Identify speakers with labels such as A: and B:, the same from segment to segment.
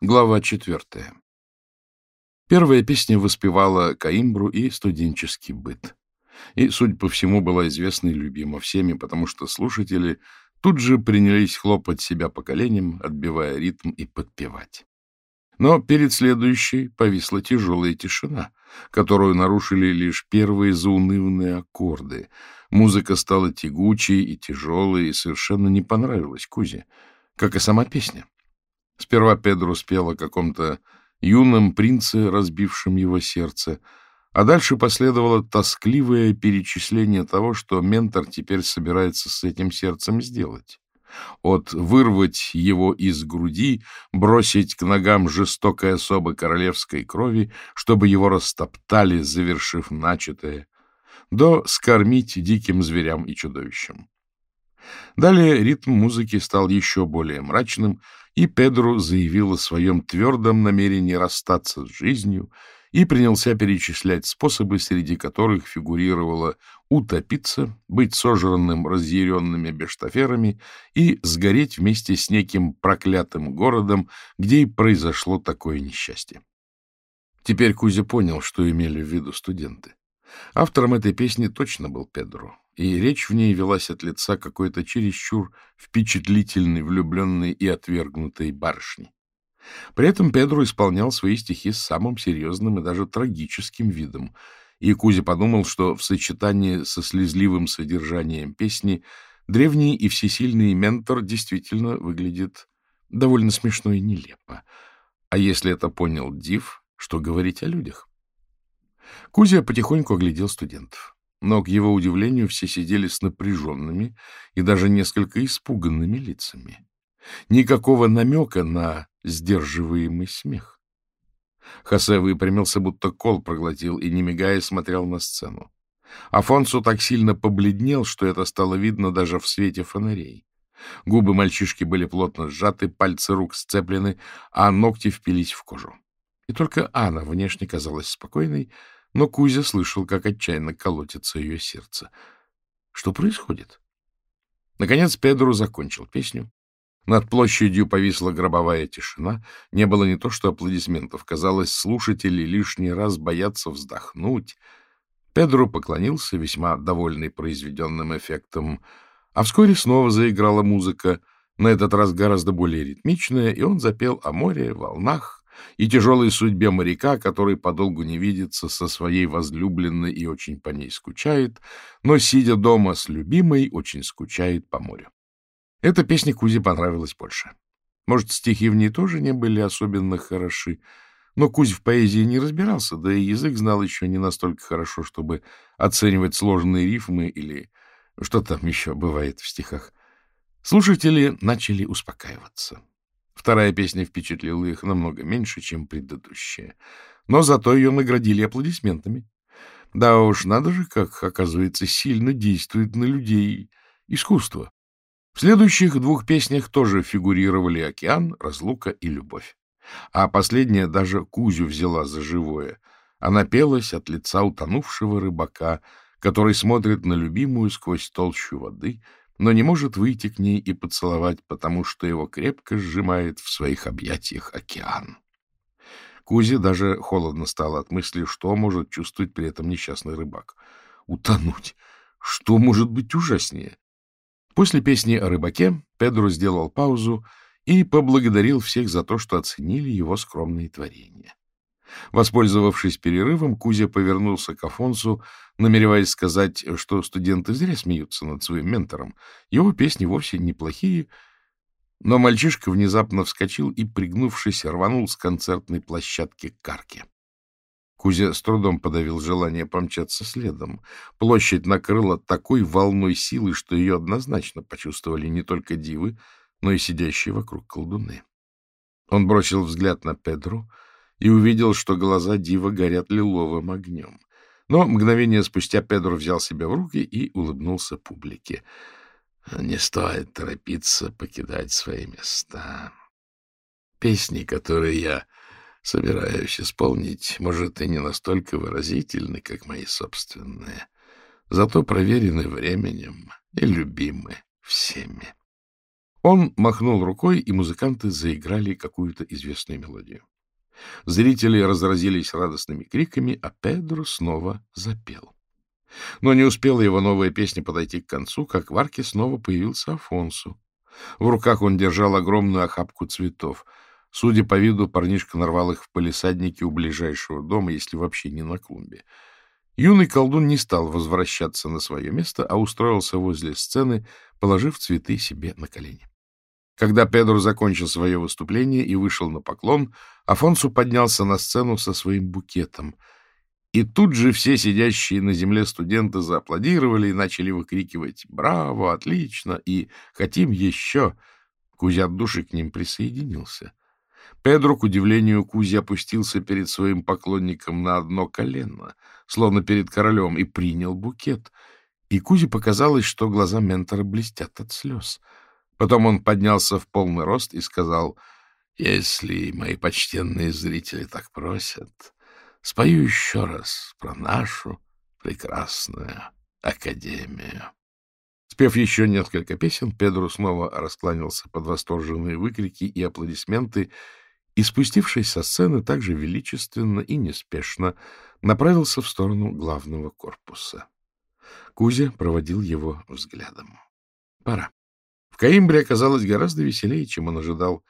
A: Глава четвертая. Первая песня воспевала каимбру и студенческий быт. И, судя по всему, была известна и любима всеми, потому что слушатели тут же принялись хлопать себя по коленям, отбивая ритм и подпевать. Но перед следующей повисла тяжелая тишина, которую нарушили лишь первые заунывные аккорды. Музыка стала тягучей и тяжелой, и совершенно не понравилась Кузе, как и сама песня. Сперва Педро спел о каком-то юном принце, разбившем его сердце, а дальше последовало тоскливое перечисление того, что ментор теперь собирается с этим сердцем сделать. От вырвать его из груди, бросить к ногам жестокой особы королевской крови, чтобы его растоптали, завершив начатое, до скормить диким зверям и чудовищам. Далее ритм музыки стал еще более мрачным, и Педро заявил о своем твердом намерении расстаться с жизнью и принялся перечислять способы, среди которых фигурировало утопиться, быть сожранным разъяренными бештаферами и сгореть вместе с неким проклятым городом, где и произошло такое несчастье. Теперь Кузя понял, что имели в виду студенты. Автором этой песни точно был Педро и речь в ней велась от лица какой-то чересчур впечатлительной, влюбленной и отвергнутой барышни. При этом Педро исполнял свои стихи с самым серьезным и даже трагическим видом, и Кузя подумал, что в сочетании со слезливым содержанием песни древний и всесильный ментор действительно выглядит довольно смешно и нелепо. А если это понял Див, что говорить о людях? Кузя потихоньку оглядел студентов но, к его удивлению, все сидели с напряженными и даже несколько испуганными лицами. Никакого намека на сдерживаемый смех. Хосе выпрямился, будто кол проглотил, и, не мигая, смотрел на сцену. Афонсу так сильно побледнел, что это стало видно даже в свете фонарей. Губы мальчишки были плотно сжаты, пальцы рук сцеплены, а ногти впились в кожу. И только Анна внешне казалась спокойной, но Кузя слышал, как отчаянно колотится ее сердце. Что происходит? Наконец Педро закончил песню. Над площадью повисла гробовая тишина. Не было не то что аплодисментов. Казалось, слушатели лишний раз боятся вздохнуть. Педро поклонился, весьма довольный произведенным эффектом. А вскоре снова заиграла музыка, на этот раз гораздо более ритмичная, и он запел о море, волнах, и тяжелой судьбе моряка, который подолгу не видится со своей возлюбленной и очень по ней скучает, но, сидя дома с любимой, очень скучает по морю. Эта песня Кузе понравилась больше. Может, стихи в ней тоже не были особенно хороши, но Кузь в поэзии не разбирался, да и язык знал еще не настолько хорошо, чтобы оценивать сложные рифмы или что там еще бывает в стихах. Слушатели начали успокаиваться. Вторая песня впечатлила их намного меньше, чем предыдущая. Но зато ее наградили аплодисментами. Да уж, надо же, как, оказывается, сильно действует на людей искусство. В следующих двух песнях тоже фигурировали океан, разлука и любовь. А последняя даже Кузю взяла за живое. Она пелась от лица утонувшего рыбака, который смотрит на любимую сквозь толщу воды — но не может выйти к ней и поцеловать, потому что его крепко сжимает в своих объятиях океан. Кузе даже холодно стало от мысли, что может чувствовать при этом несчастный рыбак. Утонуть! Что может быть ужаснее? После песни о рыбаке Педро сделал паузу и поблагодарил всех за то, что оценили его скромные творения. Воспользовавшись перерывом, Кузя повернулся к Афонсу, намереваясь сказать, что студенты зря смеются над своим ментором. Его песни вовсе неплохие. Но мальчишка внезапно вскочил и, пригнувшись, рванул с концертной площадки к карке. Кузя с трудом подавил желание помчаться следом. Площадь накрыла такой волной силы, что ее однозначно почувствовали не только дивы, но и сидящие вокруг колдуны. Он бросил взгляд на Педру — и увидел, что глаза Дива горят лиловым огнем. Но мгновение спустя Педро взял себя в руки и улыбнулся публике. Не стоит торопиться покидать свои места. Песни, которые я собираюсь исполнить, может, и не настолько выразительны, как мои собственные, зато проверены временем и любимы всеми. Он махнул рукой, и музыканты заиграли какую-то известную мелодию. Зрители разразились радостными криками, а Педро снова запел. Но не успела его новая песня подойти к концу, как в арке снова появился Афонсу. В руках он держал огромную охапку цветов. Судя по виду, парнишка нарвал их в палисаднике у ближайшего дома, если вообще не на клумбе. Юный колдун не стал возвращаться на свое место, а устроился возле сцены, положив цветы себе на колени. Когда Педро закончил свое выступление и вышел на поклон, Афонсу поднялся на сцену со своим букетом. И тут же все сидящие на земле студенты зааплодировали и начали выкрикивать «Браво! Отлично!» и «Хотим еще!». Кузя от души к ним присоединился. Педро, к удивлению Кузи, опустился перед своим поклонником на одно колено, словно перед королем, и принял букет. И Кузе показалось, что глаза ментора блестят от слез — Потом он поднялся в полный рост и сказал, «Если мои почтенные зрители так просят, спою еще раз про нашу прекрасную академию». Спев еще несколько песен, Педро снова раскланялся под восторженные выкрики и аплодисменты и, спустившись со сцены, также величественно и неспешно направился в сторону главного корпуса. Кузя проводил его взглядом. Пора. Каимбре оказалось гораздо веселее, чем он ожидал.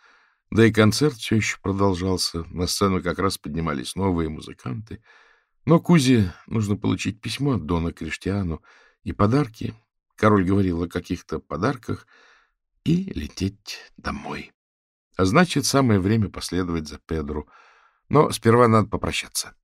A: Да и концерт все еще продолжался. На сцену как раз поднимались новые музыканты. Но Кузе нужно получить письмо от Дона Криштиану и подарки. Король говорил о каких-то подарках и лететь домой. А значит, самое время последовать за Педру. Но сперва надо попрощаться.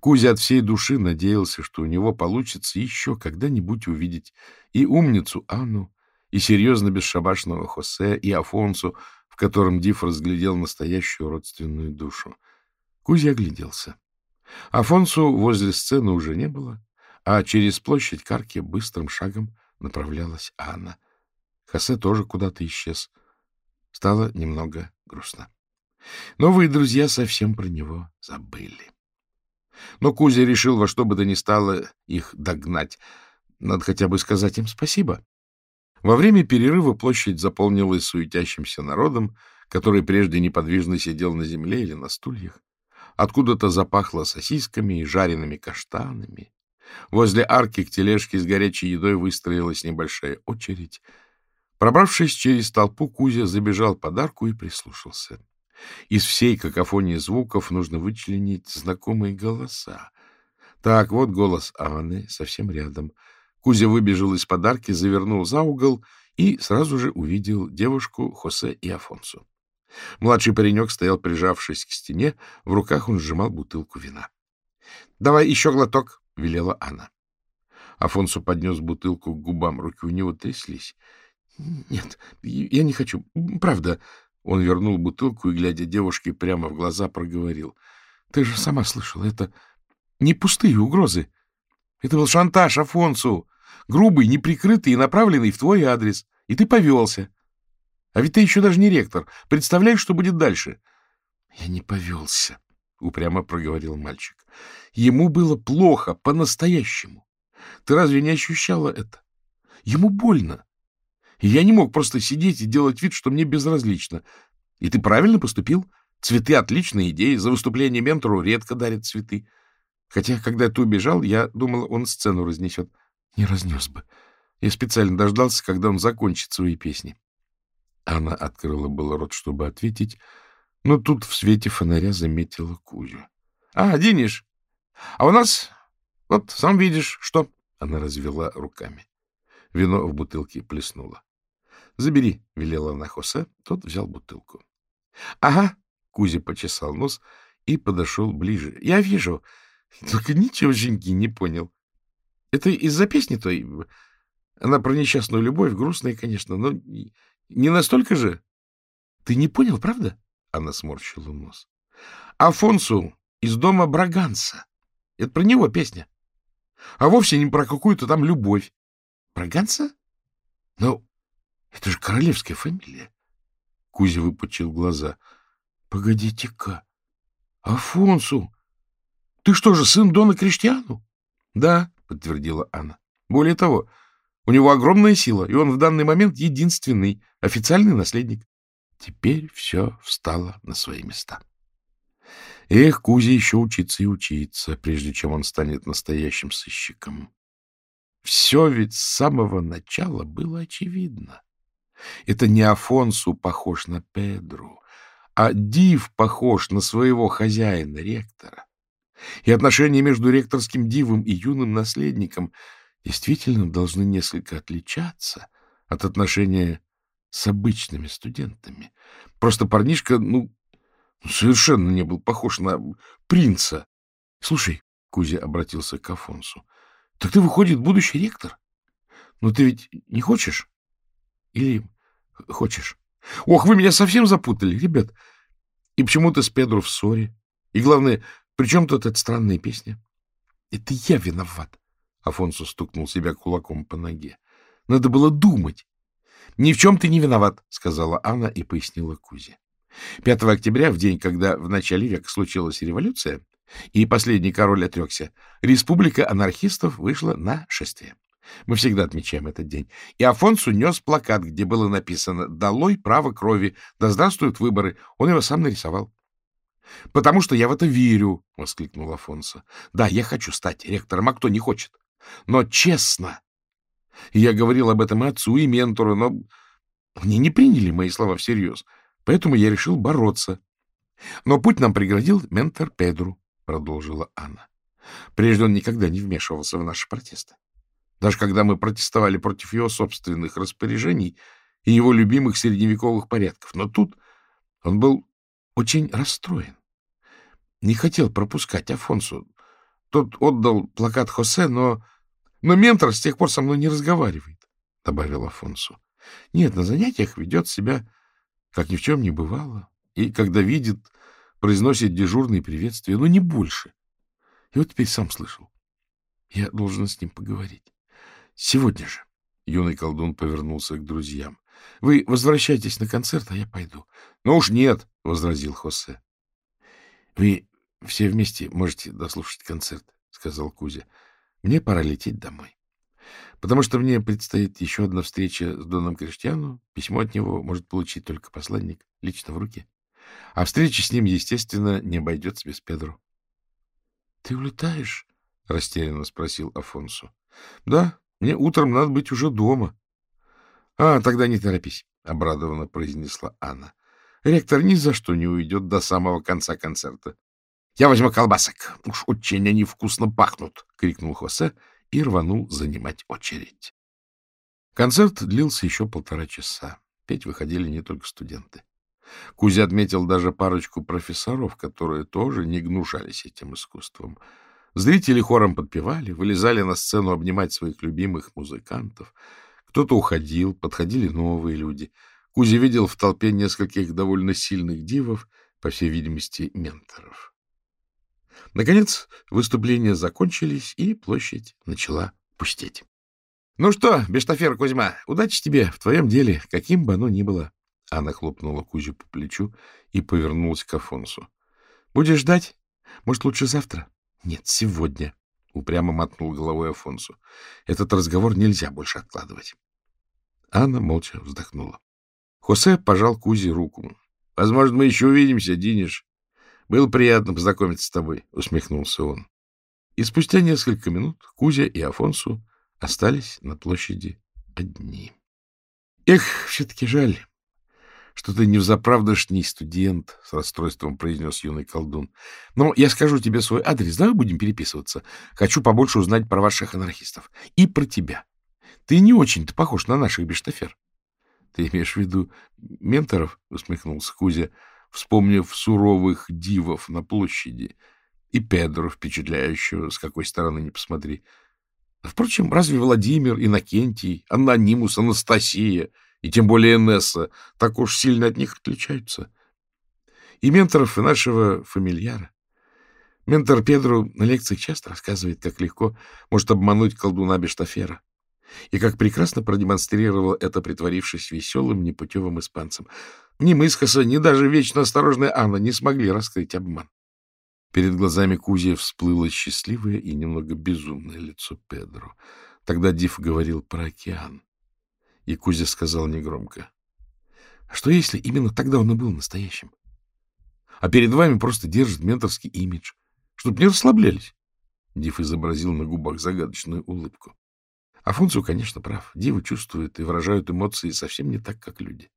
A: Кузя от всей души надеялся, что у него получится еще когда-нибудь увидеть и умницу Анну, и серьезно бесшабашного Хосе, и Афонсу, в котором Диф разглядел настоящую родственную душу. Кузя огляделся. Афонсу возле сцены уже не было, а через площадь Карки быстрым шагом направлялась Анна. Хосе тоже куда-то исчез. Стало немного грустно. Новые друзья совсем про него забыли. Но Кузя решил во что бы то ни стало их догнать. Надо хотя бы сказать им спасибо. Во время перерыва площадь заполнилась суетящимся народом, который прежде неподвижно сидел на земле или на стульях. Откуда-то запахло сосисками и жареными каштанами. Возле арки к тележке с горячей едой выстроилась небольшая очередь. Пробравшись через толпу, Кузя забежал под арку и прислушался. Из всей какофонии звуков нужно вычленить знакомые голоса. Так, вот голос Анны совсем рядом — Кузя выбежал из подарки, завернул за угол и сразу же увидел девушку Хосе и Афонсу. Младший паренек стоял, прижавшись к стене, в руках он сжимал бутылку вина. — Давай еще глоток, — велела она. Афонсу поднес бутылку к губам, руки у него тряслись. — Нет, я не хочу, правда. Он вернул бутылку и, глядя девушке прямо в глаза, проговорил. — Ты же сама слышала, это не пустые угрозы. Это был шантаж Афонсу грубый, неприкрытый и направленный в твой адрес. И ты повелся. А ведь ты еще даже не ректор. Представляешь, что будет дальше? — Я не повелся, — упрямо проговорил мальчик. Ему было плохо, по-настоящему. Ты разве не ощущала это? Ему больно. И я не мог просто сидеть и делать вид, что мне безразлично. И ты правильно поступил. Цветы — отличная идея. За выступление ментору редко дарят цветы. Хотя, когда ты убежал, я думал, он сцену разнесет. Не разнес бы. Я специально дождался, когда он закончит свои песни. Она открыла было рот, чтобы ответить, но тут в свете фонаря заметила Кузю. — А, Дениш, а у нас, вот сам видишь, что... Она развела руками. Вино в бутылке плеснуло. — Забери, — велела она Хосе. Тот взял бутылку. — Ага, — Кузя почесал нос и подошел ближе. — Я вижу, только ничегошеньки не понял. Это из-за песни той. Она про несчастную любовь, грустная, конечно, но не настолько же. Ты не понял, правда? Она сморщила нос. Афонсу из дома Браганса. Это про него песня. А вовсе не про какую-то там любовь. Браганса? Ну, это же королевская фамилия. Кузя выпучил глаза. Погодите-ка. Афонсу, ты что же, сын Дона Криштиану? Да, подтвердила Анна. Более того,
B: У него огромная сила, и он в данный момент единственный официальный наследник.
A: Теперь все встало на свои места. Эх, Кузе еще учиться и учиться, прежде чем он станет настоящим сыщиком. Все ведь с самого начала было очевидно. Это не Афонсу похож на Педру, а Див похож на своего хозяина, ректора. И отношения между ректорским дивом и юным наследником действительно должны несколько отличаться от отношения с обычными студентами. Просто парнишка, ну, совершенно не был похож на принца. — Слушай, — Кузя обратился к Афонсу, — так ты, выходит, будущий ректор? Ну, ты ведь не хочешь? Или хочешь? Ох, вы меня совсем запутали, ребят. И почему ты с Педро в ссоре? И главное, при чем тут эта странная песня? Это я виноват. Афонсу стукнул себя кулаком по ноге. Надо было думать. Ни в чем ты не виноват, сказала Анна и пояснила Кузе. 5 октября, в день, когда в начале века случилась революция, и последний король отрекся, республика анархистов вышла на шествие. Мы всегда отмечаем этот день. И Афонсу нес плакат, где было написано «Долой право крови, да здравствуют выборы». Он его сам нарисовал. — Потому что я в это верю, — воскликнул Афонсо. — Да, я хочу стать ректором, а кто не хочет. Но честно. Я говорил об этом и отцу, и ментору, но они не приняли мои слова всерьез. Поэтому я решил бороться. Но путь нам преградил ментор Педру, — продолжила Анна. Прежде он никогда не вмешивался в наши протесты. Даже когда мы протестовали против его собственных распоряжений и его любимых средневековых порядков. Но тут он был очень расстроен. Не хотел пропускать Афонсу. Тот отдал плакат Хосе, но... Но ментор с тех пор со мной не разговаривает, — добавил Афонсу. Нет, на занятиях ведет себя как ни в чем не бывало, и, когда видит, произносит дежурные приветствия, но не больше. И вот теперь сам слышал. Я должен с ним поговорить. Сегодня же. Юный колдун повернулся к друзьям. — Вы возвращайтесь на концерт, а я пойду. — Ну уж нет, — возразил Хосе. — Вы все вместе можете дослушать концерт, — сказал Кузя. — Мне пора лететь домой потому что мне предстоит еще одна встреча с Доном Криштиану. Письмо от него может получить только посланник, лично в руки. А встреча с ним, естественно, не обойдется без Педро. — Ты улетаешь? — растерянно спросил Афонсу. — Да, мне утром надо быть уже дома. — А, тогда не торопись, — обрадованно произнесла Анна. — Ректор ни за что не уйдет до самого конца концерта. — Я возьму колбасок. Уж очень они вкусно пахнут, — крикнул Хосе и рванул занимать очередь. Концерт длился еще полтора часа. Петь выходили не только студенты. Кузя отметил даже парочку профессоров, которые тоже не гнушались этим искусством. Зрители хором подпевали, вылезали на сцену обнимать своих любимых музыкантов. Кто-то уходил, подходили новые люди. Кузя видел в толпе нескольких довольно сильных дивов, по всей видимости, менторов. Наконец выступления закончились, и площадь начала пустеть. — Ну что, Бештафер Кузьма, удачи тебе в твоем деле, каким бы оно ни было. Она хлопнула Кузю по плечу и повернулась к Афонсу. — Будешь ждать? Может, лучше завтра? — Нет, сегодня, — упрямо мотнул головой Афонсу. — Этот разговор нельзя больше откладывать. Анна молча вздохнула. Хосе пожал Кузе руку. — Возможно, мы еще увидимся, Диниш. Было приятно познакомиться с тобой, — усмехнулся он. И спустя несколько минут Кузя и Афонсу остались на площади одни. — Эх, все-таки жаль, что ты не взаправдошний студент, — с расстройством произнес юный колдун. — Но я скажу тебе свой адрес, давай будем переписываться. Хочу побольше узнать про ваших анархистов. И про тебя. Ты не очень-то похож на наших бештафер. — Ты имеешь в виду менторов? — усмехнулся Кузя вспомнив суровых дивов на площади и Педро, впечатляющего, с какой стороны не посмотри. Впрочем, разве Владимир, Иннокентий, Анонимус, Анастасия и тем более Энесса так уж сильно от них отличаются? И менторов, и нашего фамильяра. Ментор Педро на лекциях часто рассказывает, как легко может обмануть колдуна Бештафера и как прекрасно продемонстрировал это, притворившись веселым, непутевым испанцем. Ни Мысхаса, ни даже вечно осторожная Анна не смогли раскрыть обман. Перед глазами Кузи всплыло счастливое и немного безумное лицо Педро. Тогда Див говорил про океан. И Кузя сказал негромко. А что если именно тогда он и был настоящим? А перед вами просто держит менторский имидж, чтобы не расслаблялись. Див изобразил на губах загадочную улыбку. Афонсу, конечно, прав. Дивы чувствуют и выражают эмоции совсем не так, как люди.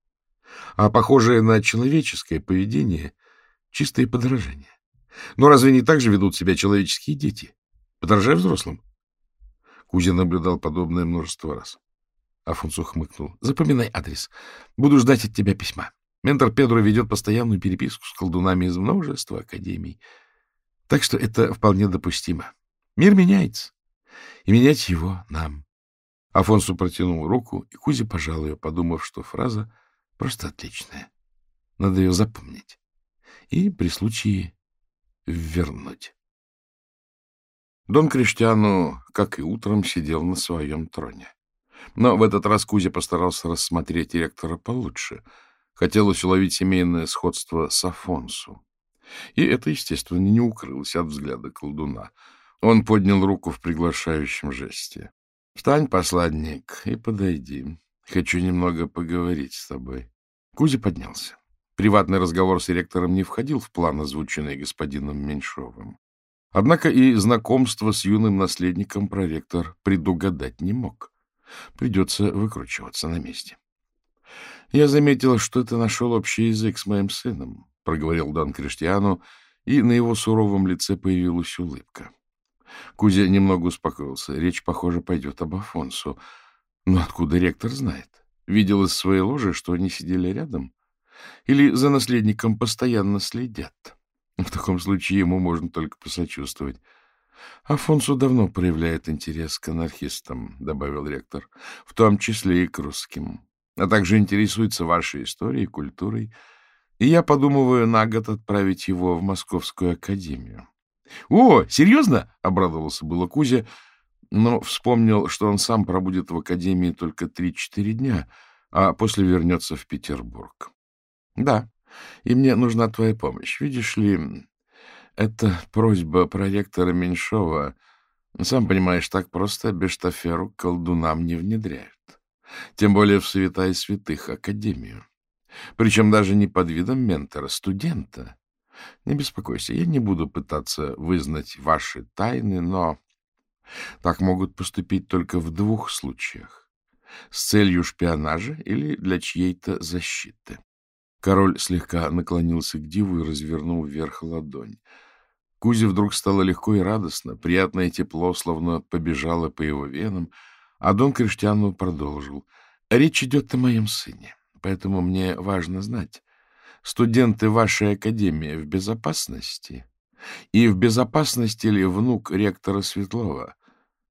A: А похожее на человеческое поведение — чистое подражание. Но разве не так же ведут себя человеческие дети? Подражай взрослым. Кузя наблюдал подобное множество раз. Афонсу хмыкнул. — Запоминай адрес. Буду ждать от тебя письма. Ментор Педро ведет постоянную переписку с колдунами из множества академий. Так что это вполне допустимо. Мир меняется. И менять его нам. Афонсу протянул руку, и Кузя пожал ее, подумав, что фраза просто отличная. Надо ее запомнить. И при случае вернуть. Дон Криштиану, как и утром, сидел на своем троне. Но в этот раз Кузя постарался рассмотреть ректора получше. Хотелось уловить семейное сходство с Афонсу. И это, естественно, не укрылось от взгляда колдуна. Он поднял руку в приглашающем жесте. — Встань, посладник, и подойди. Хочу немного поговорить с тобой. Кузя поднялся. Приватный разговор с ректором не входил в план, озвученный господином Меньшовым. Однако и знакомство с юным наследником проректор предугадать не мог. Придется выкручиваться на месте. — Я заметил, что ты нашел общий язык с моим сыном, — проговорил Дан Криштиану, и на его суровом лице появилась улыбка. Кузя немного успокоился. Речь, похоже, пойдет об Афонсу. Но откуда ректор знает? Видел из своей ложи, что они сидели рядом? Или за наследником постоянно следят? В таком случае ему можно только посочувствовать. Афонсу давно проявляет интерес к анархистам, — добавил ректор, — в том числе и к русским, а также интересуется вашей историей, культурой, и я подумываю на год отправить его в Московскую академию. — О, серьезно? — обрадовался было Кузя, но вспомнил, что он сам пробудет в академии только три-четыре дня, а после вернется в Петербург. — Да, и мне нужна твоя помощь. Видишь ли, это просьба проректора Меньшова. Сам понимаешь, так просто Бештаферу колдунам не внедряют. Тем более в святая святых Академию. Причем даже не под видом ментора, студента. Не беспокойся, я не буду пытаться вызнать ваши тайны, но так могут поступить только в двух случаях. С целью шпионажа или для чьей-то защиты. Король слегка наклонился к диву и развернул вверх ладонь. Кузе вдруг стало легко и радостно, приятное тепло словно побежало по его венам, а Дон Криштиану продолжил. — Речь идет о моем сыне, поэтому мне важно знать, студенты вашей академии в безопасности? И в безопасности ли внук ректора Светлова,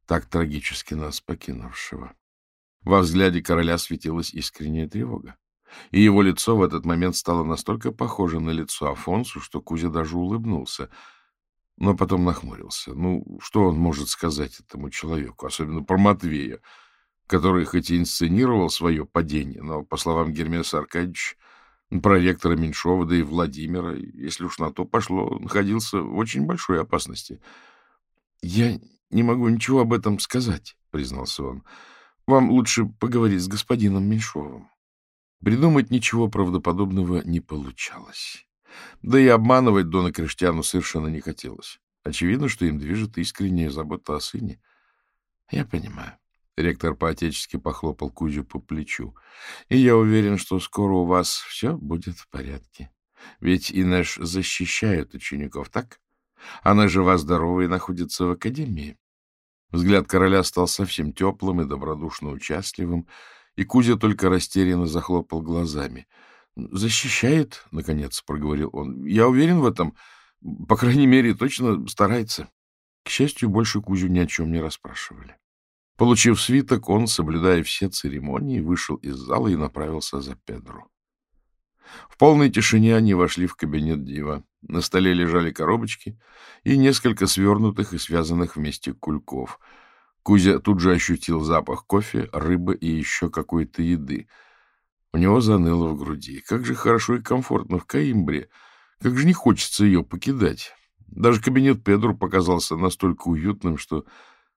A: так трагически нас покинувшего? Во взгляде короля светилась искренняя тревога, и его лицо в этот момент стало настолько похоже на лицо Афонсу, что Кузя даже улыбнулся — но потом нахмурился. Ну, что он может сказать этому человеку, особенно про Матвея, который хоть и инсценировал свое падение, но, по словам Гермеса Аркадьевича, проректора Меньшова, да и Владимира, если уж на то пошло, находился в очень большой опасности. — Я не могу ничего об этом сказать, — признался он. — Вам лучше поговорить с господином Меньшовым. Придумать ничего правдоподобного не получалось. Да и обманывать Дона Криштиану совершенно не хотелось. Очевидно, что им движет искренняя забота о сыне. Я понимаю. Ректор по-отечески похлопал Кузю по плечу. И я уверен, что скоро у вас все будет в порядке. Ведь Инеш защищает учеников, так? Она жива-здорова и находится в академии. Взгляд короля стал совсем теплым и добродушно участливым, и Кузя только растерянно захлопал глазами —— Защищает, — наконец проговорил он. — Я уверен в этом. По крайней мере, точно старается. К счастью, больше Кузю ни о чем не расспрашивали. Получив свиток, он, соблюдая все церемонии, вышел из зала и направился за Педру. В полной тишине они вошли в кабинет Дива. На столе лежали коробочки и несколько свернутых и связанных вместе кульков. Кузя тут же ощутил запах кофе, рыбы и еще какой-то еды — у него заныло в груди. Как же хорошо и комфортно в Каимбре. Как же не хочется ее покидать. Даже кабинет Педру показался настолько уютным, что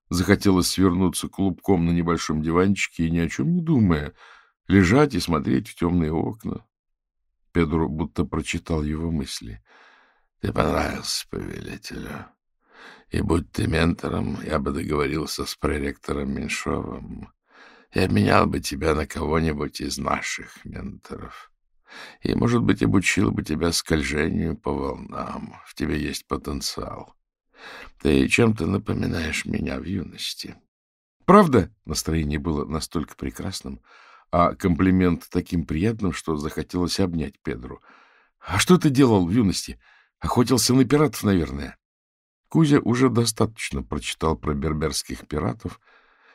A: Захотелось свернуться клубком на небольшом диванчике и, ни о чем не думая, лежать и смотреть в темные окна. Педро будто прочитал его мысли. — Ты понравился повелителю. И будь ты ментором, я бы договорился с проректором Меньшовым и обменял бы тебя на кого-нибудь из наших менторов. И, может быть, обучил бы тебя скольжению по волнам. В тебе есть потенциал. Ты чем-то напоминаешь меня в юности.
B: Правда? Настроение было настолько прекрасным, а комплимент таким приятным, что захотелось обнять Педру. А что ты делал в юности? Охотился на пиратов, наверное. Кузя уже достаточно прочитал про берберских пиратов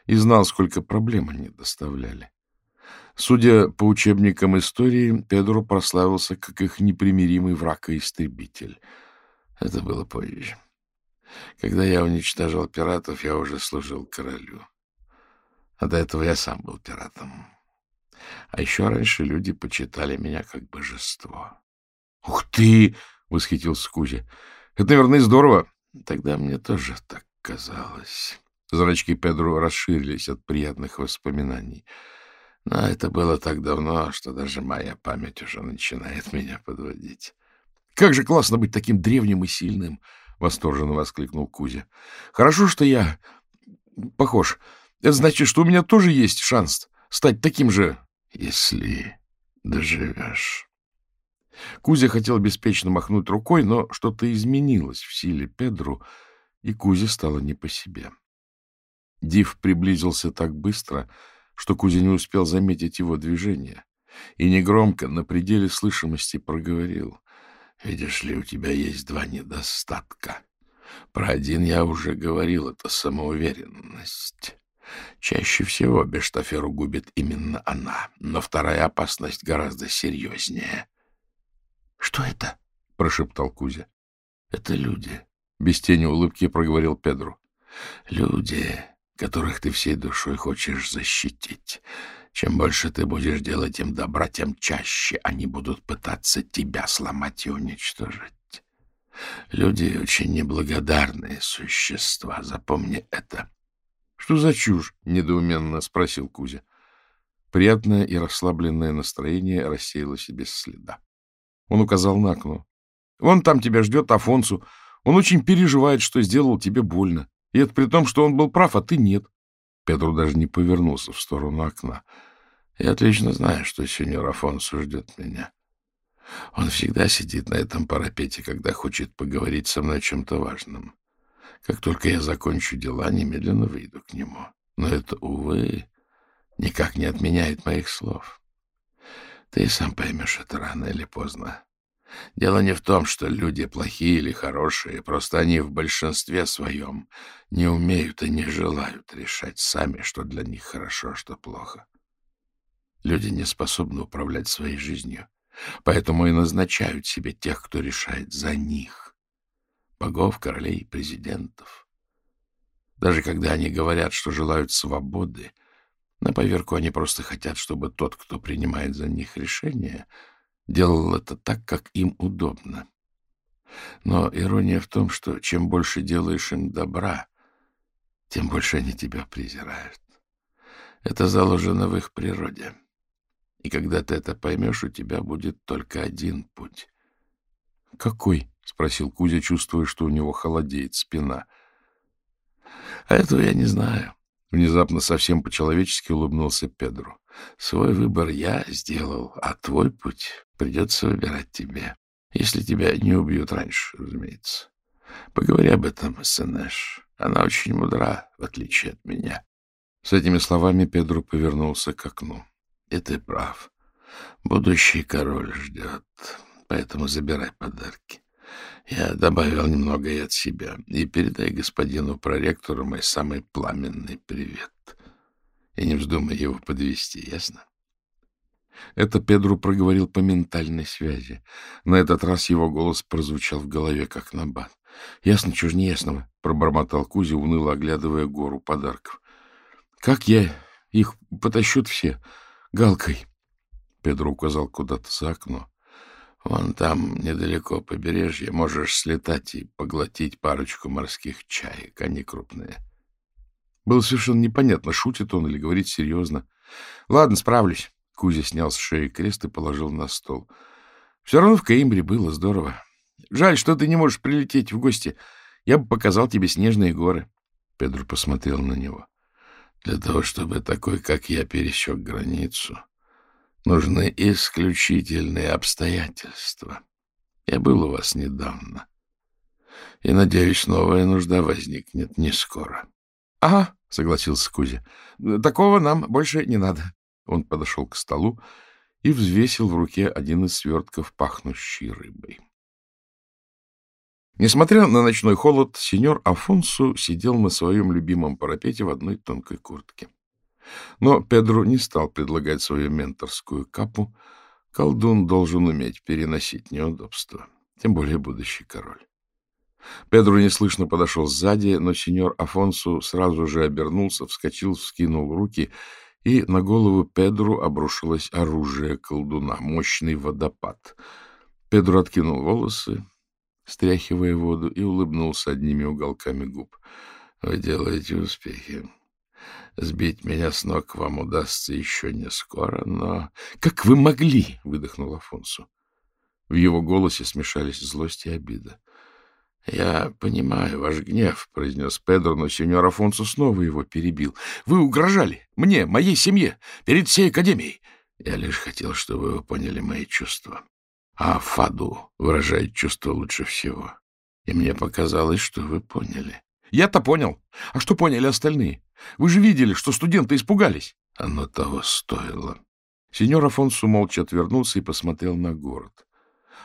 B: и знал, сколько проблем они доставляли. Судя по учебникам истории, Педро прославился как их непримиримый враг и истребитель. Это было позже. Когда я уничтожал пиратов, я уже служил королю. А до этого я сам был пиратом. А еще раньше люди почитали меня как божество. — Ух ты! — восхитился Кузя. — Это, наверное, здорово. Тогда мне тоже так казалось. Зрачки Педро расширились от приятных воспоминаний. Но это было так давно, что даже моя память уже начинает меня подводить. — Как же классно быть таким древним и сильным! — восторженно воскликнул Кузя. — Хорошо, что я похож. Это значит, что у меня тоже есть шанс стать таким же, если доживешь. Кузя хотел беспечно махнуть рукой, но что-то изменилось в силе Педру, и Кузе стало не по себе. Див приблизился так быстро, что Кузя не успел заметить его движение, и негромко, на пределе слышимости, проговорил. — Видишь ли, у тебя есть два недостатка. Про один я уже говорил, это самоуверенность. Чаще всего Бештаферу губит именно она, но вторая опасность гораздо серьезнее. — Что это? — прошептал Кузя. — Это люди, — без тени улыбки проговорил Педру. — Люди, которых ты всей душой хочешь защитить. Чем больше ты будешь делать им добра, тем чаще они будут пытаться тебя сломать и уничтожить. Люди очень неблагодарные существа, запомни это. — Что за чушь? — недоуменно спросил Кузя. Приятное и расслабленное настроение рассеялось без следа. Он указал на окно. «Вон там тебя ждет Афонсу. Он очень переживает, что сделал тебе больно. И это при том, что он был прав, а ты нет». Петр даже не повернулся в сторону окна. «Я отлично знаю, что сеньор Афонсу ждет меня. Он всегда сидит на этом парапете, когда хочет поговорить со мной о чем-то важном. Как только я закончу дела, немедленно выйду к нему. Но это, увы, никак не отменяет моих слов». Ты сам поймешь это рано или поздно. Дело не в том, что люди плохие или хорошие, просто они в большинстве своем не умеют и не желают решать сами, что для них хорошо, а что плохо. Люди не способны управлять своей жизнью, поэтому и назначают себе тех, кто решает за них. Богов, королей, президентов. Даже когда они говорят, что желают свободы, на поверку они просто хотят, чтобы тот, кто принимает за них решение, делал это так, как им удобно. Но ирония в том, что чем больше делаешь им добра, тем больше они тебя презирают. Это заложено в их природе. И когда ты это поймешь, у тебя будет только один путь. — Какой? — спросил Кузя, чувствуя, что у него холодеет спина. — А этого я не знаю. Внезапно совсем по-человечески улыбнулся Педру. Свой выбор я сделал, а твой путь придется выбирать тебе. Если тебя не убьют раньше, разумеется. Поговори об этом с Энеш. Она очень мудра, в отличие от меня. С этими словами Педру повернулся к окну. И ты прав. Будущий король ждет, поэтому забирай подарки. Я добавил немного и от себя. И передай господину проректору мой самый пламенный привет. И не вздумай его подвести, ясно? Это Педру проговорил по ментальной связи. На этот раз его голос прозвучал в голове, как набат. — Ясно, чего ж не ясного, — пробормотал Кузя, уныло оглядывая гору подарков. — Как я их потащут все? Галкой. Педро указал куда-то за окно. Вон там, недалеко побережье, можешь слетать и поглотить парочку морских чаек, они крупные. Было совершенно непонятно, шутит он или говорит серьезно. — Ладно, справлюсь. Кузя снял с шеи крест и положил на стол. — Все равно в Каимбре было здорово. Жаль, что ты не можешь прилететь в гости. Я бы показал тебе снежные горы. Педро посмотрел на него. — Для того, чтобы такой, как я, пересек границу, нужны исключительные обстоятельства. Я был у вас недавно. И, надеюсь, новая нужда возникнет не скоро. — Ага, — согласился Кузя. — Такого нам больше не надо. Он подошел к столу и взвесил в руке один из свертков, пахнущий рыбой. Несмотря на ночной холод, сеньор Афонсу сидел на своем любимом парапете в одной тонкой куртке. Но Педро не стал предлагать свою менторскую капу. Колдун должен уметь переносить неудобства, тем более будущий король. Педро неслышно подошел сзади, но сеньор Афонсу сразу же обернулся, вскочил, вскинул руки, и на голову Педру обрушилось оружие колдуна, мощный водопад. Педро откинул волосы, стряхивая воду, и улыбнулся одними уголками губ. — Вы делаете успехи. Сбить меня с ног вам удастся еще не скоро, но... — Как вы могли? — выдохнул Афонсу. В его голосе смешались злость и обида. — Я понимаю ваш гнев, — произнес Педро, но сеньор Афонсо снова его перебил. — Вы угрожали мне, моей семье, перед всей Академией. Я лишь хотел, чтобы вы поняли мои чувства. А Фаду выражает чувства лучше всего. И мне показалось, что вы поняли. Я-то понял. А что поняли остальные? Вы же видели, что студенты испугались. Оно того стоило. Сеньор Афонсу молча отвернулся и посмотрел на город.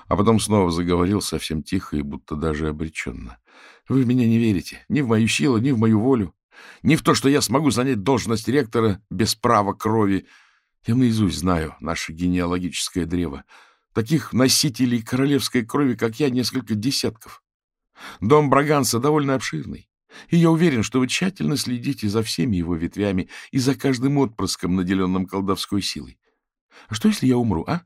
B: А потом снова заговорил совсем тихо и будто даже обреченно. Вы в меня не верите. Ни в мою силу, ни в мою волю. Ни в то, что я смогу занять должность ректора без права крови. Я наизусть знаю наше генеалогическое древо. Таких носителей королевской крови, как я, несколько десятков. Дом Браганса довольно обширный, и я уверен, что вы тщательно следите за всеми его ветвями и за каждым отпрыском, наделенным колдовской силой. А что, если я умру, а?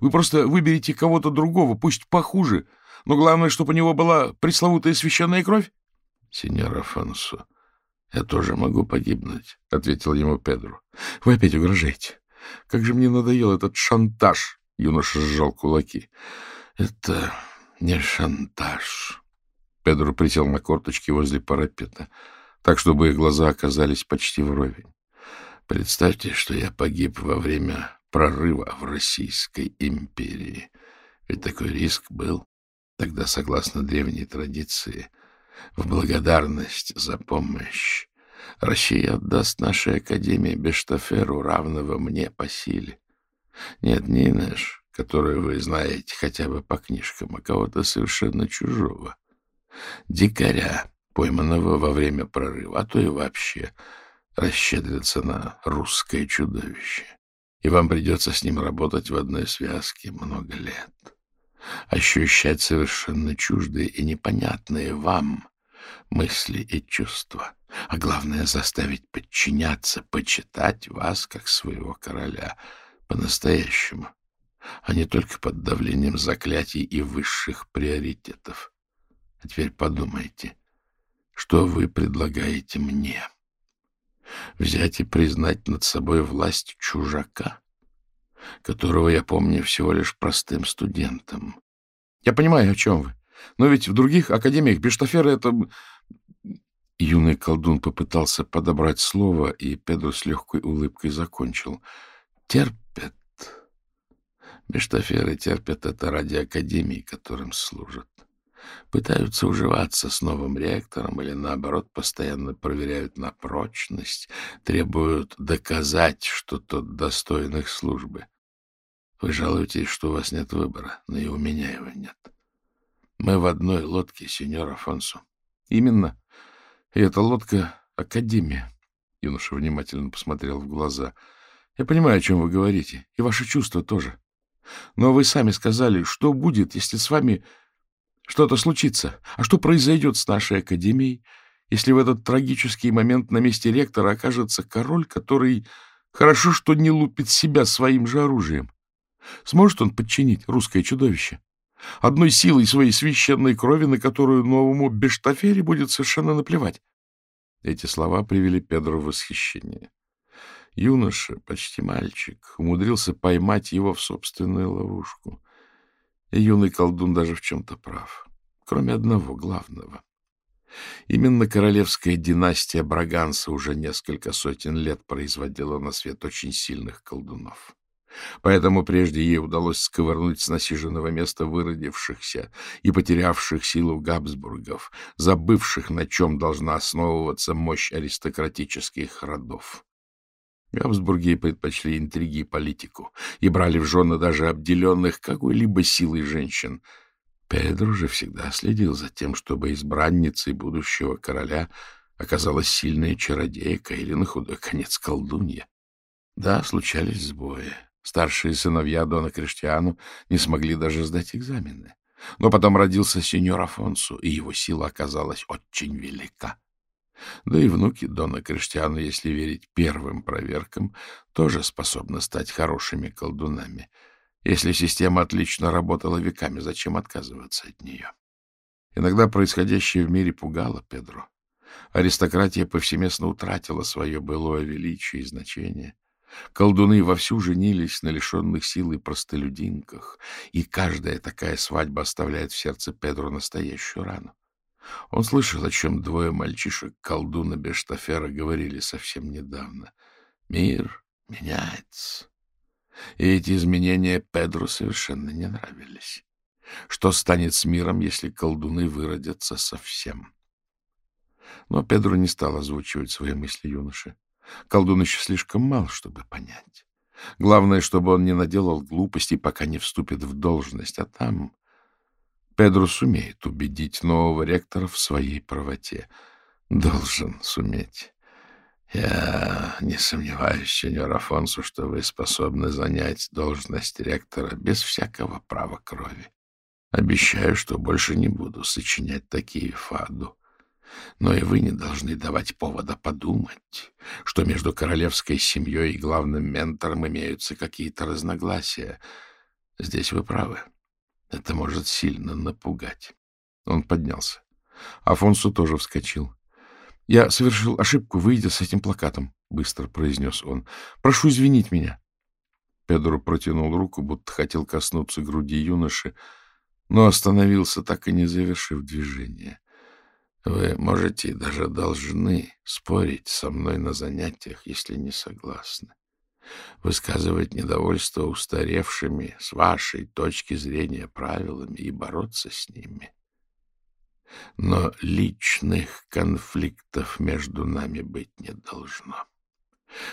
B: Вы просто выберете кого-то другого, пусть похуже, но главное, чтобы у него была пресловутая священная кровь? — Сеньор Афонсо, я тоже могу погибнуть, — ответил ему Педро. — Вы опять угрожаете. Как же мне надоел этот шантаж! Юноша сжал кулаки. — Это не шантаж. Педро присел на корточки возле парапета, так, чтобы их глаза оказались почти вровень. Представьте, что я погиб во время прорыва в Российской империи. Ведь такой риск был. Тогда, согласно древней традиции, в благодарность за помощь Россия отдаст нашей Академии Бештаферу, равного мне по силе. Нет, не Инеш, которую вы знаете хотя бы по книжкам, а кого-то совершенно чужого. Дикаря, пойманного во время прорыва, а то и вообще расщедриться на русское чудовище. И вам придется с ним работать в одной связке много лет. Ощущать совершенно чуждые и непонятные вам мысли и чувства. А главное — заставить подчиняться, почитать вас как своего короля — по-настоящему, а не только под давлением заклятий и высших приоритетов. А теперь подумайте, что вы предлагаете мне? Взять и признать над собой власть чужака, которого я помню всего лишь простым студентом. Я понимаю, о чем вы. Но ведь в других академиях Бештафера это... Юный колдун попытался подобрать слово, и Педро с легкой улыбкой закончил. Терп терпят. Бештаферы терпят это ради академии, которым служат. Пытаются уживаться с новым ректором или, наоборот, постоянно проверяют на прочность, требуют доказать, что тот достоин их службы. Вы жалуетесь, что у вас нет выбора, но и у меня его нет. Мы в одной лодке, сеньор Афонсо. Именно. И эта лодка — Академия. Юноша внимательно посмотрел в глаза — я понимаю, о чем вы говорите, и ваши чувства тоже. Но вы сами сказали, что будет, если с вами что-то случится, а что произойдет с нашей академией, если в этот трагический момент на месте ректора окажется король, который хорошо что не лупит себя своим же оружием. Сможет он подчинить русское чудовище? Одной силой своей священной крови, на которую новому Бештафере будет совершенно наплевать.
A: Эти слова привели Педро в восхищение. Юноша, почти мальчик, умудрился поймать его в собственную ловушку. Юный колдун даже в чем-то прав, кроме одного главного. Именно королевская династия Браганса уже несколько сотен лет производила на свет очень сильных колдунов. Поэтому прежде ей удалось сковырнуть с насиженного места выродившихся и потерявших силу Габсбургов, забывших, на чем должна основываться мощь аристократических родов. Габсбурги предпочли интриги и политику и брали в жены даже обделенных какой-либо силой женщин. Педро же всегда следил за тем, чтобы избранницей будущего короля оказалась сильная чародейка или, на худой конец, колдунья. Да, случались сбои. Старшие сыновья Дона Криштиану не смогли даже сдать экзамены. Но потом родился сеньор Афонсу, и его сила оказалась очень велика. Да и внуки Дона Криштиану, если верить первым проверкам, тоже способны стать хорошими колдунами. Если система отлично работала веками, зачем отказываться от нее? Иногда происходящее в мире пугало Педро. Аристократия повсеместно утратила свое былое величие и значение. Колдуны вовсю женились на лишенных силы простолюдинках, и каждая такая свадьба оставляет в сердце Педро настоящую рану. Он слышал, о чем двое мальчишек, колдуна Бештафера, говорили совсем недавно. Мир меняется. И эти изменения Педро совершенно не нравились. Что станет с миром, если колдуны выродятся совсем? Но Педро не стал озвучивать свои мысли юноши. Колдун еще слишком мал, чтобы понять. Главное, чтобы он не наделал глупостей, пока не вступит в должность, а там Педро сумеет убедить нового ректора в своей правоте. Должен суметь. Я не сомневаюсь, сеньор Афонсу, что вы способны занять должность ректора без всякого права крови. Обещаю, что больше не буду сочинять такие фаду. Но и вы не должны давать повода подумать, что между королевской семьей и главным ментором имеются какие-то разногласия. Здесь вы правы. Это может сильно напугать. Он поднялся. Афонсу тоже вскочил. — Я совершил ошибку, выйдя с этим плакатом, — быстро произнес он. — Прошу извинить меня. Педро протянул руку, будто хотел коснуться груди юноши, но остановился, так и не завершив движение. Вы можете и даже должны спорить со мной на занятиях, если не согласны. Высказывать недовольство устаревшими с вашей точки зрения правилами и бороться с ними. Но личных конфликтов между нами быть не должно.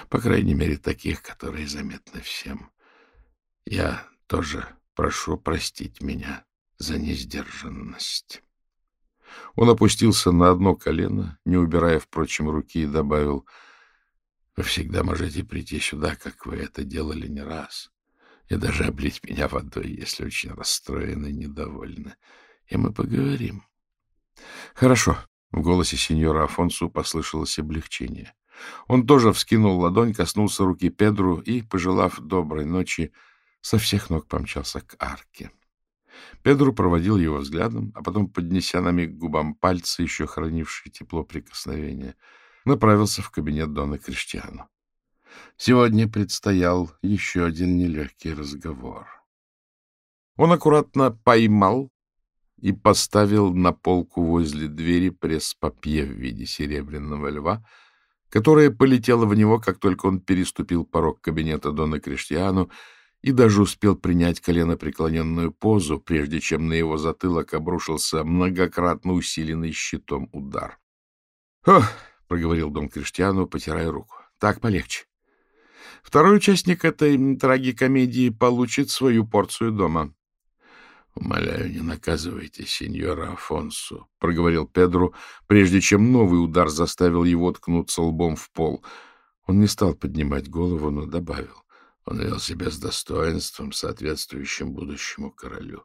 A: По крайней мере, таких, которые заметны всем. Я тоже прошу простить меня за несдержанность. Он опустился на одно колено, не убирая, впрочем, руки, и добавил, «Вы всегда можете прийти сюда, как вы это делали не раз, и даже облить меня водой, если очень расстроены и недовольны, и мы поговорим». «Хорошо», — в голосе сеньора Афонсу послышалось облегчение. Он тоже вскинул ладонь, коснулся руки Педру и, пожелав доброй ночи, со всех ног помчался к арке. Педро проводил его взглядом, а потом, поднеся на к губам пальцы, еще хранившие тепло прикосновения, направился в кабинет Дона Криштиану. Сегодня предстоял еще один нелегкий разговор. Он аккуратно поймал и поставил на полку возле двери пресс-папье в виде серебряного льва, которое полетело в него, как только он переступил порог кабинета Дона Криштиану, и даже успел принять коленопреклоненную позу, прежде чем на его затылок обрушился многократно усиленный щитом удар. — проговорил Дон Криштиану, потирая руку. — Так полегче. Второй участник этой трагикомедии получит свою порцию дома. — Умоляю, не наказывайте сеньора Афонсу, — проговорил Педру, прежде чем новый удар заставил его ткнуться лбом в пол. Он не стал поднимать голову, но добавил. Он вел себя с достоинством, соответствующим будущему королю,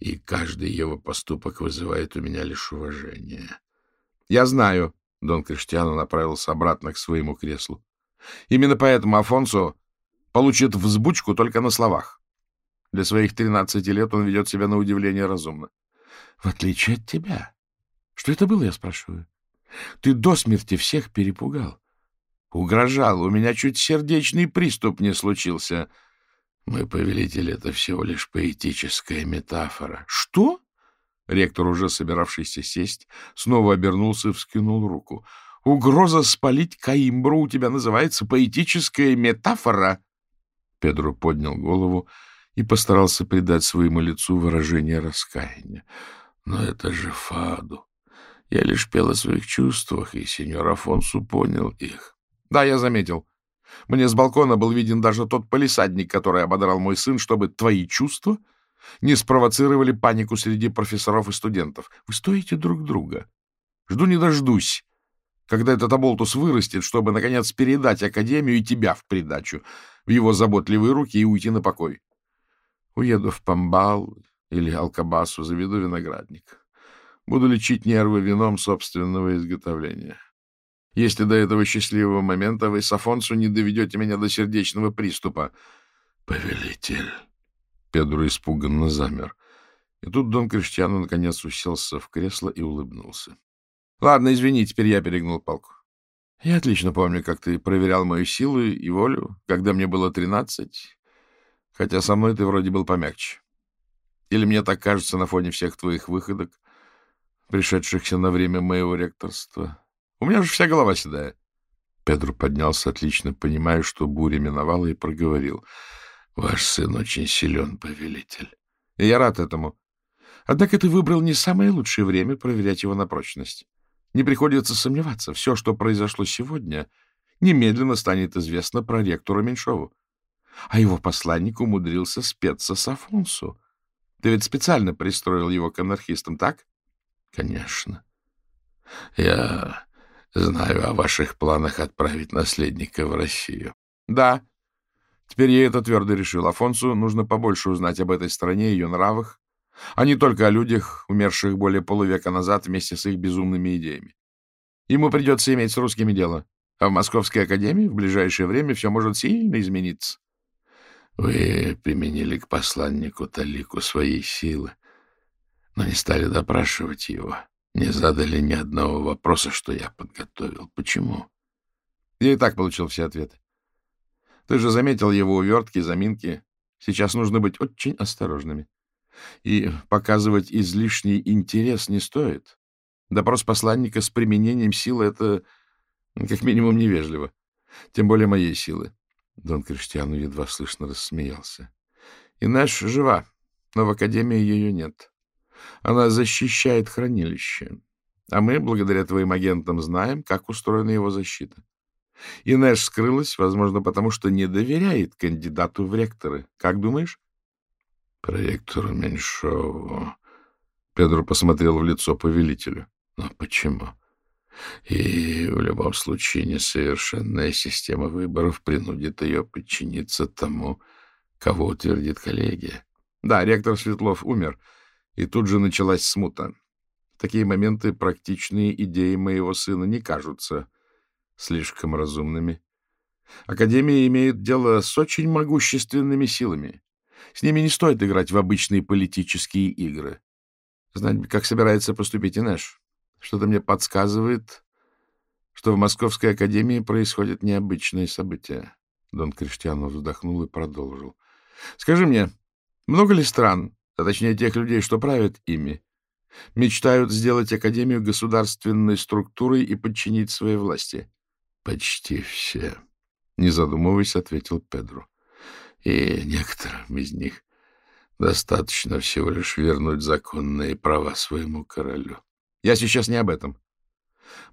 A: и каждый его поступок вызывает у меня лишь уважение. — Я знаю, — Дон Криштиану направился обратно к своему креслу. — Именно поэтому Афонсо получит взбучку только на словах. Для своих тринадцати лет он ведет себя на удивление разумно. — В отличие от тебя. Что это было, я спрашиваю?
B: Ты до смерти всех перепугал. Угрожал. У меня чуть сердечный приступ не случился.
A: Мой повелитель, это всего лишь поэтическая метафора.
B: Что? Ректор, уже собиравшийся сесть, снова обернулся и вскинул руку. Угроза спалить Каимбру у тебя называется поэтическая метафора. Педро поднял голову и постарался придать своему лицу выражение раскаяния.
A: Но это же Фаду. Я лишь пел о своих чувствах, и сеньор Афонсу понял их.
B: Да, я заметил. Мне с балкона был виден даже тот полисадник, который ободрал мой сын, чтобы твои чувства не спровоцировали панику среди профессоров и студентов. Вы стоите друг друга. Жду не дождусь, когда этот оболтус вырастет, чтобы, наконец, передать Академию и тебя в придачу в его заботливые руки и уйти на покой. Уеду в Памбал или Алкабасу, заведу виноградник. Буду лечить нервы вином собственного изготовления. Если до этого счастливого момента вы с Афонсу не доведете меня до сердечного приступа.
A: Повелитель.
B: Педро испуганно замер. И тут Дон Криштиану наконец уселся в кресло и улыбнулся. — Ладно, извини, теперь я перегнул палку. Я отлично помню, как ты проверял мою силу и волю, когда мне было тринадцать, хотя со мной ты вроде был помягче. Или мне так кажется на фоне всех твоих выходок, пришедшихся на время моего ректорства. У меня же вся голова седая. Педро поднялся, отлично понимая, что буря миновала, и проговорил.
A: — Ваш сын очень силен, повелитель.
B: И я рад этому. Однако ты выбрал не самое лучшее время проверять его на прочность. Не приходится сомневаться. Все, что произошло сегодня, немедленно станет известно про ректору Меньшову. А его посланник умудрился спеться с Афонсу. Ты ведь специально пристроил его к анархистам, так?
A: — Конечно. Я знаю о ваших планах отправить наследника в Россию.
B: — Да. Теперь я это твердо решил. Афонсу нужно побольше узнать об этой стране, ее нравах, а не только о людях, умерших более полувека назад вместе с их безумными идеями. Ему придется иметь с русскими дело, а в Московской академии в ближайшее время все может сильно измениться.
A: Вы применили к посланнику Талику свои силы, но не стали допрашивать его, не задали ни одного вопроса, что я подготовил. Почему?
B: Я и так получил все ответы. Ты же заметил его увертки, заминки. Сейчас нужно быть очень осторожными. И показывать излишний интерес не стоит. Допрос посланника с применением силы — это как минимум невежливо. Тем более моей силы. Дон Криштиану едва слышно рассмеялся. Инеш жива, но в Академии ее нет. Она защищает хранилище. А мы, благодаря твоим агентам, знаем, как устроена его защита. Инеш скрылась, возможно, потому что не доверяет кандидату в ректоры. Как думаешь?
A: Проректору Меньшову. Педро посмотрел в лицо повелителю. Но почему? И в любом случае несовершенная система выборов принудит ее подчиниться тому, кого утвердит коллегия.
B: Да, ректор Светлов умер, и тут же началась смута. В такие моменты практичные идеи моего сына не кажутся слишком разумными. Академия имеет дело с очень могущественными силами. С ними не стоит играть в обычные политические игры. Знать бы, как собирается поступить Инеш. Что-то мне подсказывает, что в Московской академии происходят необычные события. Дон Криштианов вздохнул и продолжил. — Скажи мне, много ли стран, а точнее тех людей, что правят ими, мечтают сделать Академию государственной структурой и подчинить своей власти?
A: — Почти все, —
B: не задумываясь, ответил Педро.
A: — И некоторым из них достаточно всего лишь вернуть законные права своему королю.
B: Я сейчас не об этом.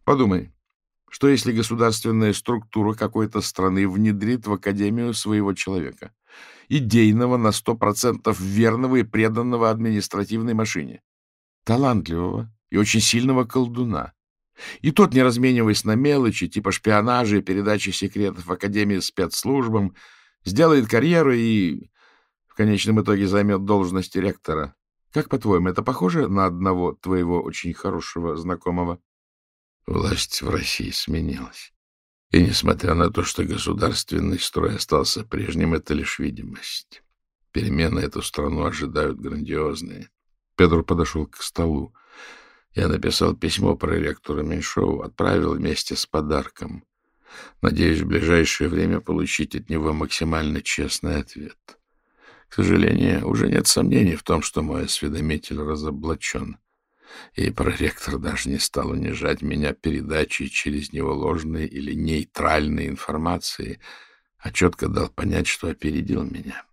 B: Подумай, что если государственная структура какой-то страны внедрит в Академию своего человека, идейного на сто процентов верного и преданного административной машине, талантливого и очень сильного колдуна, и тот, не размениваясь на мелочи, типа шпионажа и передачи секретов Академии спецслужбам, сделает карьеру и в конечном итоге займет должность ректора. Как, по-твоему, это похоже на одного твоего очень хорошего знакомого?
A: Власть в России сменилась. И несмотря на то, что государственный строй остался прежним, это лишь видимость. Перемены эту страну ожидают грандиозные.
B: Педро подошел к столу.
A: Я написал письмо про ректора Меньшову, отправил вместе с подарком. Надеюсь, в ближайшее время получить от него максимально честный ответ. К сожалению, уже нет сомнений в том, что мой осведомитель разоблачен. И проректор даже не стал унижать меня передачей через него ложной или нейтральной информации, а четко дал понять, что опередил меня.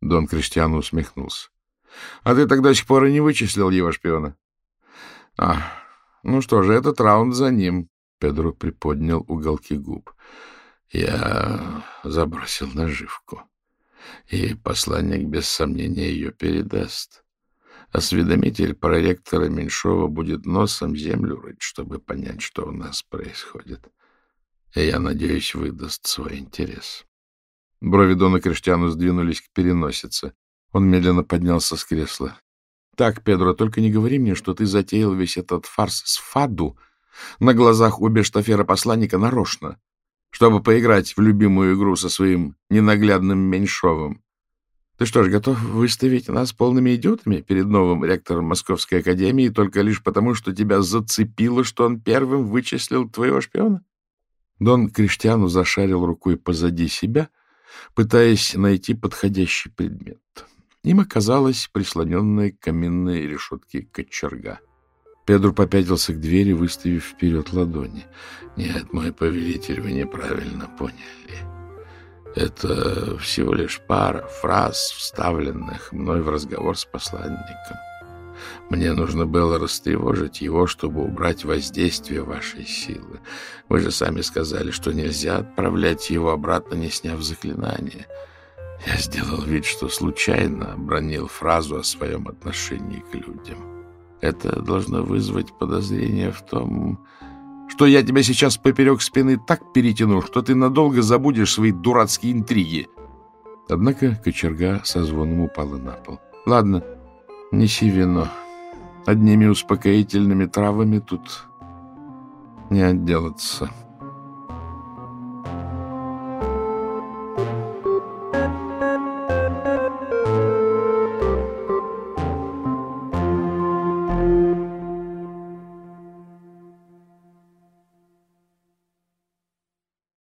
A: Дон Криштиану усмехнулся. — А ты тогда до сих пор и не вычислил его шпиона? — А, ну что же, этот раунд за ним. Педро приподнял уголки губ. Я забросил наживку. И посланник без сомнения ее передаст. Осведомитель проректора Меньшова будет носом землю рыть, чтобы понять, что у нас происходит. И я надеюсь, выдаст свой интерес. Брови Дона Криштиану сдвинулись к переносице. Он медленно поднялся с кресла. — Так, Педро, только не говори мне, что ты затеял весь этот фарс с Фаду на глазах у бештафера посланника нарочно, чтобы поиграть в любимую игру со своим ненаглядным Меньшовым. Ты что ж, готов выставить нас полными идиотами перед новым ректором Московской академии только лишь потому, что тебя зацепило, что он первым вычислил твоего шпиона? Дон Криштиану зашарил рукой позади себя, пытаясь найти подходящий предмет. Им оказалась прислоненная к каминной решетке кочерга. Педро попятился к двери, выставив вперед ладони. — Нет, мой повелитель, вы неправильно поняли. Это всего лишь пара фраз, вставленных мной в разговор с посланником. Мне нужно было растревожить его, чтобы убрать воздействие вашей силы. Вы же сами сказали, что нельзя отправлять его обратно, не сняв заклинание. Я сделал вид, что случайно обронил фразу о своем отношении к людям. Это должно вызвать подозрение в том, что я тебя сейчас поперек спины так перетяну, что ты надолго забудешь свои дурацкие интриги. Однако кочерга со звоном упала на пол. — Ладно, неси вино. Одними успокоительными травами тут не отделаться. —